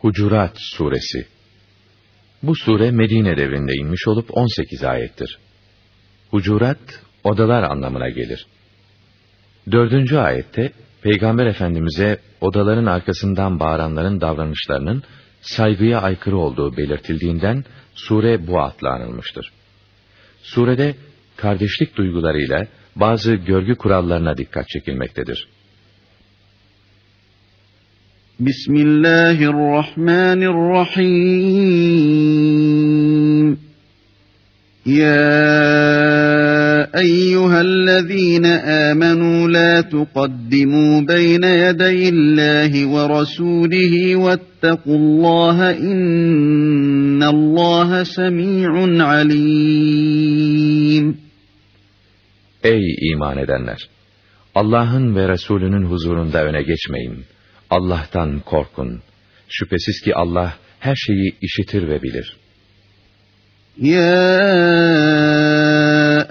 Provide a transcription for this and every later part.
Hucurat Suresi Bu sure Medine devrinde inmiş olup 18 ayettir. Hucurat, odalar anlamına gelir. Dördüncü ayette, Peygamber Efendimiz'e odaların arkasından bağıranların davranışlarının saygıya aykırı olduğu belirtildiğinden sure bu adla anılmıştır. Surede kardeşlik duygularıyla bazı görgü kurallarına dikkat çekilmektedir. Bismillahirrahmanirrahim. Ya eyyühellezine amenu la tuqaddimu beyne yedeyillahi ve rasulihi vettequllaha innallaha semi'un alim. Ey iman edenler! Allah'ın ve Resulünün huzurunda öne geçmeyin.'' Allah'tan korkun. Şüphesiz ki Allah her şeyi işitir ve bilir. Ya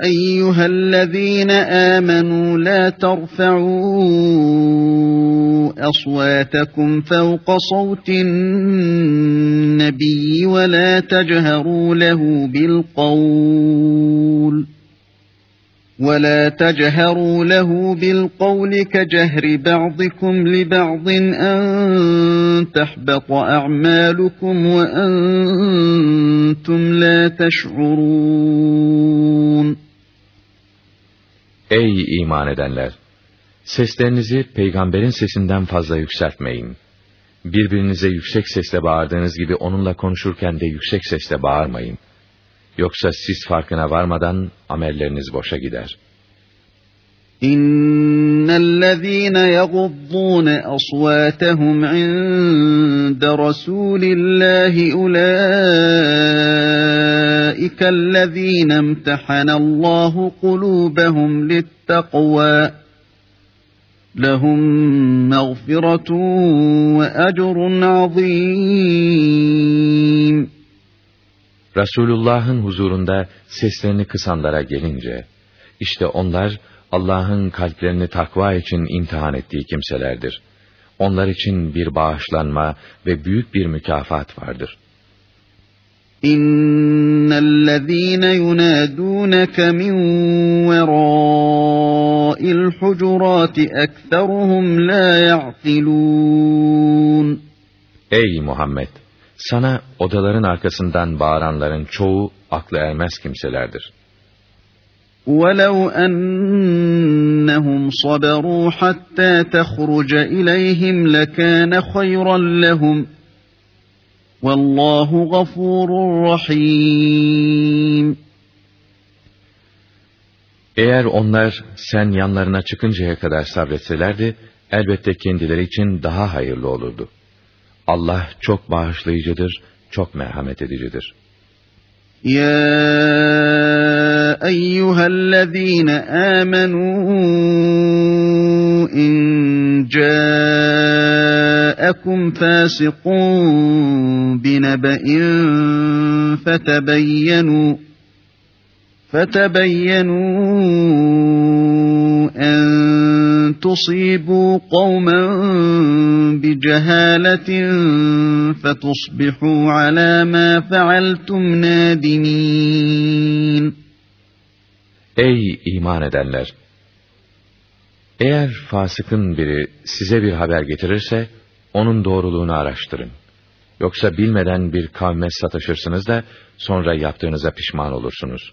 eyyühellezîne âmenû la terfe'û asvâtekum fevqa savtin nebiyyi ve la techeherû lehu bil kavl. ولا تجهروا له بالقول كجهر بعضكم لبعض ان تحبط اعمالكم وانتم لا تشعرون Ey iman edenler! Seslerinizi peygamberin sesinden fazla yükseltmeyin. Birbirinize yüksek sesle bağırdığınız gibi onunla konuşurken de yüksek sesle bağırmayın. Yoksa siz farkına varmadan amelleriniz boşa gider. اِنَّ الَّذ۪ينَ يَغُضُّونَ أَصْوَاتَهُمْ عِنْدَ رَسُولِ اللّٰهِ اُولَٰئِكَ الَّذ۪ينَ امْتَحَنَ اللّٰهُ قُلُوبَهُمْ لِلتَّقْوَى لَهُمْ مَغْفِرَةٌ وَأَجْرٌ عَظ۪يمٌ Resulullah'ın huzurunda seslerini kısanlara gelince, işte onlar Allah'ın kalplerini takva için imtihan ettiği kimselerdir. Onlar için bir bağışlanma ve büyük bir mükafat vardır. İnnellezîne yunâdûneke min verâil hucurâti ekseruhum lâ ya'kilûn. Ey Muhammed! Sana odaların arkasından bağıranların çoğu aklı ermez kimselerdir. وَلَوْ أَنَّهُمْ صَبَرُوا حَتَّى تَخْرُجَ إِلَيْهِمْ لَكَانَ خَيْرًا لَهُمْ وَاللّٰهُ غَفُورٌ رَحِيمٌ Eğer onlar sen yanlarına çıkıncaya kadar sabretselerdi, elbette kendileri için daha hayırlı olurdu. Allah çok bağışlayıcıdır, çok merhamet edicidir. Ya eyyühellezîne âmenû in câekum fâsikûn binebe'in fetebeyyenu fetebeyyenu en tusibû kavmen بجهالة فتصبحوا على ما فعلتم نادمين Ey iman edenler! Eğer fasıkın biri size bir haber getirirse, onun doğruluğunu araştırın. Yoksa bilmeden bir kavme sataşırsınız da, sonra yaptığınıza pişman olursunuz.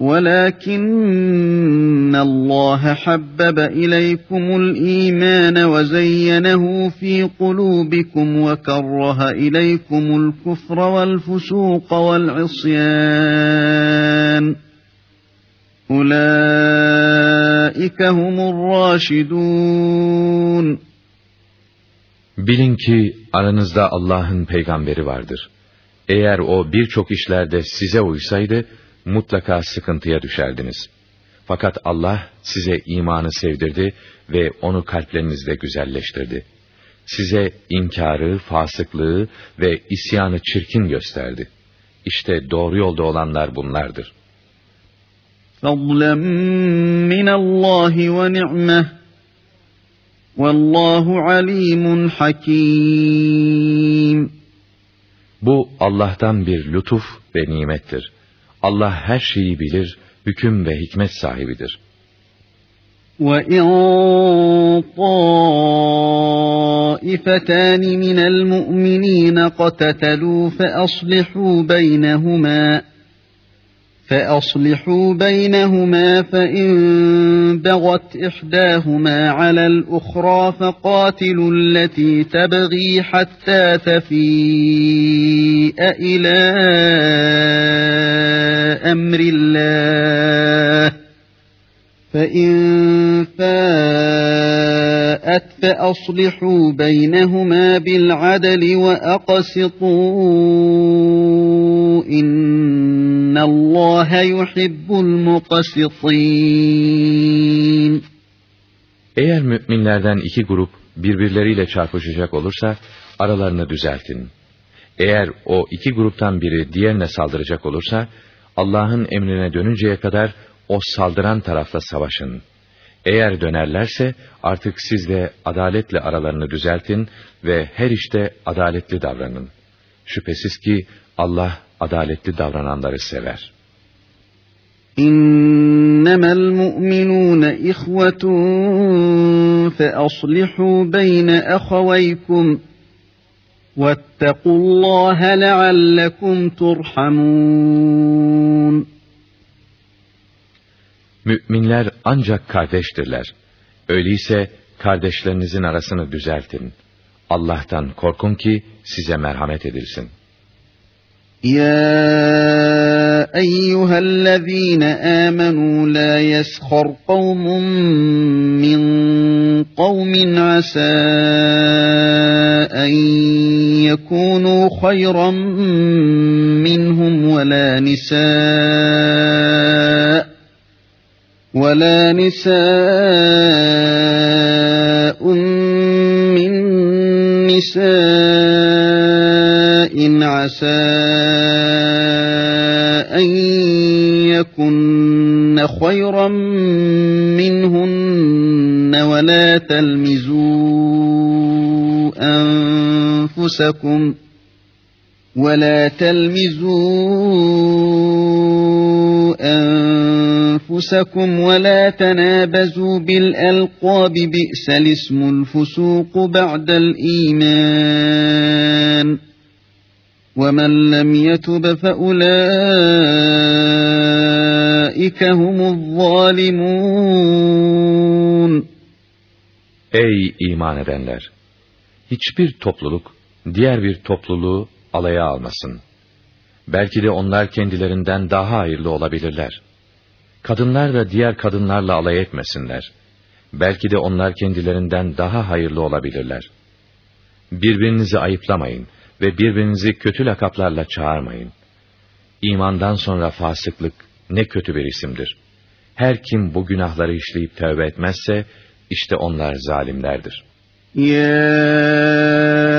ولكن الله حبب إليكم الإيمان وزينه في قلوبكم وكره إليكم الكفر والفسوق والعصيان أولئك هم الراشدون Bilin ki aranızda Allah'ın peygamberi vardır. Eğer o birçok işlerde size uysaydı, mutlaka sıkıntıya düşerdiniz. Fakat Allah size imanı sevdirdi ve onu kalplerinizde güzelleştirdi. Size inkarı, fasıklığı ve isyanı çirkin gösterdi. İşte doğru yolda olanlar bunlardır. فَضْلًا مِّنَ اللّٰهِ وَنِعْمَةً وَاللّٰهُ عَلِيمٌ حَكِيمٌ Bu Allah'tan bir lütuf ve nimettir. Allah her şeyi bilir, hüküm ve hikmet sahibidir. وَإِنْ طَائِفَتَانِ مِنَ الْمُؤْمِنِينَ قَتَتَلُوا فَأَصْلِحُوا بَيْنَهُمَا فأصلحوا بينهما فإن بغت إحداهما على الأخرى فقاتلوا التي تبغي حتى تفيء إلى أمر الله. فإن فاءت فأصلحوا بينهما بالعدل وأقسطوا إن İnna Allah yuhibbul muqsitin. Eğer müminlerden iki grup birbirleriyle çarpışacak olursa aralarını düzeltin. Eğer o iki gruptan biri diğerine saldıracak olursa Allah'ın emrine dönünceye kadar o saldıran tarafla savaşın. Eğer dönerlerse artık siz de adaletle aralarını düzeltin ve her işte adaletli davranın. Şüphesiz ki Allah adaletli davrananları sever. İnnemel mu'minûne ihvetun fe aslihu beyne ehavaykum وَاتَّقُوا اللّٰهَ لَعَلَّكُمْ تُرْحَمُونَ Müminler ancak kardeştirler. Öyleyse kardeşlerinizin arasını düzeltin. Allah'tan korkun ki size merhamet edilsin. يا أيها الذين آمنوا لا يسخر قوم من قوم عسى أن يكونوا خيرا منهم ولا نساء ولا نساء نساء عسى أن يكن خيرا منهن ولا تلمزوا أنفسكم ولا تلمزوا أنفسكم ولا تنابزوا بالألقاب بئس الاسم الفسوق بعد الإيمان وَمَنْ لَمْ يَتُبْ فَأُولَٰئِكَ هُمُ الظَّالِمُونَ Ey iman edenler! Hiçbir topluluk, diğer bir topluluğu alaya almasın. Belki de onlar kendilerinden daha hayırlı olabilirler. Kadınlar da diğer kadınlarla alay etmesinler. Belki de onlar kendilerinden daha hayırlı olabilirler. Birbirinizi ayıplamayın ve birbirinizi kötü lakaplarla çağırmayın. İmandan sonra fasıklık ne kötü bir isimdir. Her kim bu günahları işleyip tövbe etmezse, işte onlar zalimlerdir. يا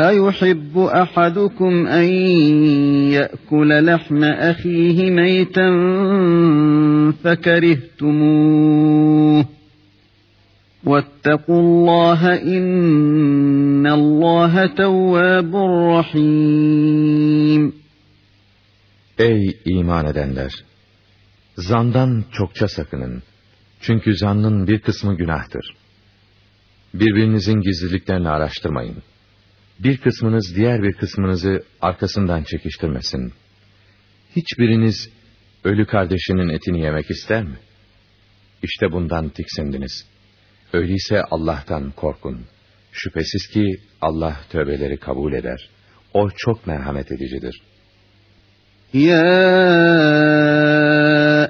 أيحب أحدكم أن يأكل لحم أخيه ميتا فكرهتموه واتقوا الله إن الله تواب رحيم Ey iman edenler! Zandan çokça sakının. Çünkü zannın bir kısmı günahtır. Birbirinizin gizliliklerini araştırmayın. Bir kısmınız diğer bir kısmınızı arkasından çekiştirmesin. Hiçbiriniz ölü kardeşinin etini yemek ister mi? İşte bundan tiksindiniz. Öyleyse Allah'tan korkun. Şüphesiz ki Allah tövbeleri kabul eder. O çok merhamet edicidir. يا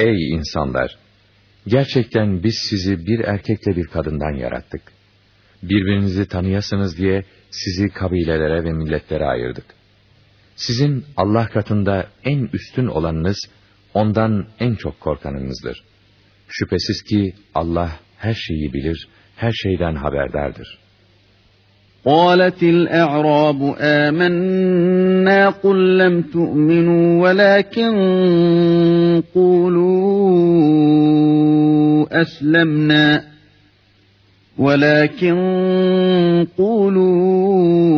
Ey insanlar! Gerçekten biz sizi bir erkekle bir kadından yarattık. Birbirinizi tanıyasınız diye sizi kabilelere ve milletlere ayırdık. Sizin Allah katında en üstün olanınız, ondan en çok korkanınızdır. Şüphesiz ki Allah her şeyi bilir, her şeyden haberdardır. قالت الأعراب آمنا قل لم تؤمنوا ولكن قولوا أسلمنا. ولكن قولوا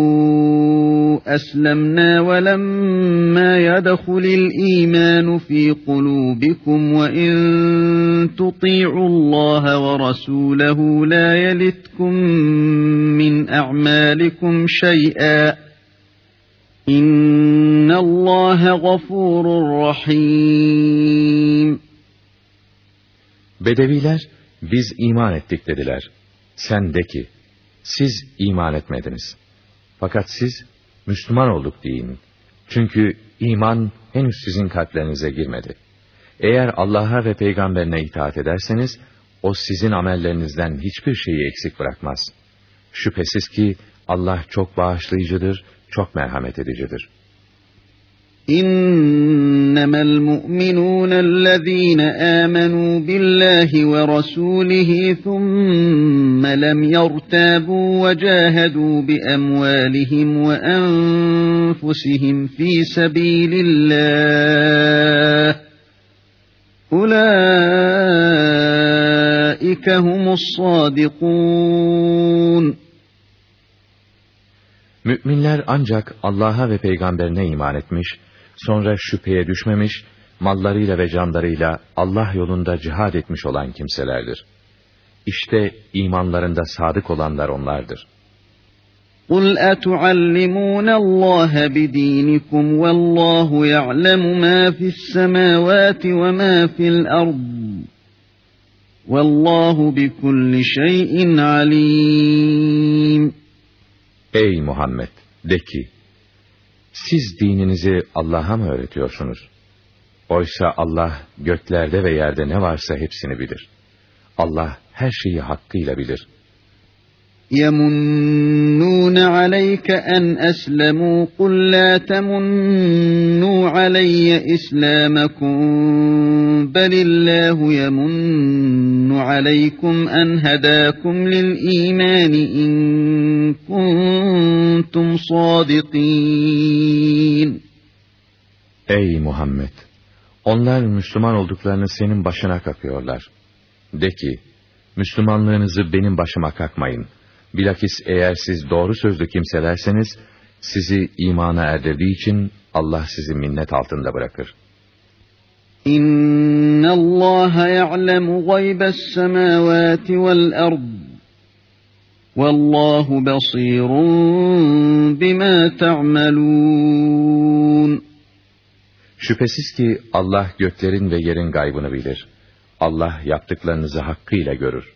أسلمنا ولما يدخل الإيمان في قلوبكم وإن تطيعوا الله ورسوله لا يلتكم من أعمالكم شيئا إن الله غفور رحيم Bedeviler biz iman ettik dediler. Sen de ki, siz iman etmediniz. Fakat siz Müslüman olduk deyin. Çünkü iman henüz sizin kalplerinize girmedi. Eğer Allah'a ve peygamberine itaat ederseniz, o sizin amellerinizden hiçbir şeyi eksik bırakmaz. Şüphesiz ki Allah çok bağışlayıcıdır, çok merhamet edicidir.'' إنما المؤمنون الذين آمنوا بالله ورسوله ثم لم يرتابوا وجاهدوا بأموالهم وأنفسهم في سبيل الله أولئك هم الصادقون. Müminler ancak Allah'a ve peygamberine iman etmiş sonra şüpheye düşmemiş, mallarıyla ve canlarıyla Allah yolunda cihad etmiş olan kimselerdir. İşte imanlarında sadık olanlar onlardır. قُلْ أَتُعَلِّمُونَ اللّٰهَ بِد۪ينِكُمْ وَاللّٰهُ يَعْلَمُ مَا فِي السَّمَاوَاتِ وَمَا فِي الْأَرْضِ وَاللّٰهُ بِكُلِّ شَيْءٍ عَلِيمٌ Ey Muhammed! De ki, siz dininizi Allah'a mı öğretiyorsunuz? Oysa Allah göklerde ve yerde ne varsa hepsini bilir. Allah her şeyi hakkıyla bilir. يَمُنُّونَ عَلَيْكَ أَنْ أَسْلَمُوا قُلْ لَا تَمُنُّوا عَلَيَّ إِسْلَامَكُمْ بَلِ اللَّهُ يَمُنُّ عَلَيْكُمْ أَنْ هَدَاكُمْ لِلْإِيمَانِ إِنْ كُنْتُمْ صَادِقِينَ Ey Muhammed! Onlar Müslüman olduklarını senin başına kakıyorlar. De ki, Müslümanlığınızı benim başıma kakmayın. Bilakis eğer siz doğru sözlü kimselerseniz, sizi imana erdirdiği için Allah sizi minnet altında bırakır. İnna Allah ya'lemu gaybes semavati vel ard. Vallahu basirun bima ta'malun. Şüphesiz ki Allah göklerin ve yerin gaybını bilir. Allah yaptıklarınızı hakkıyla görür.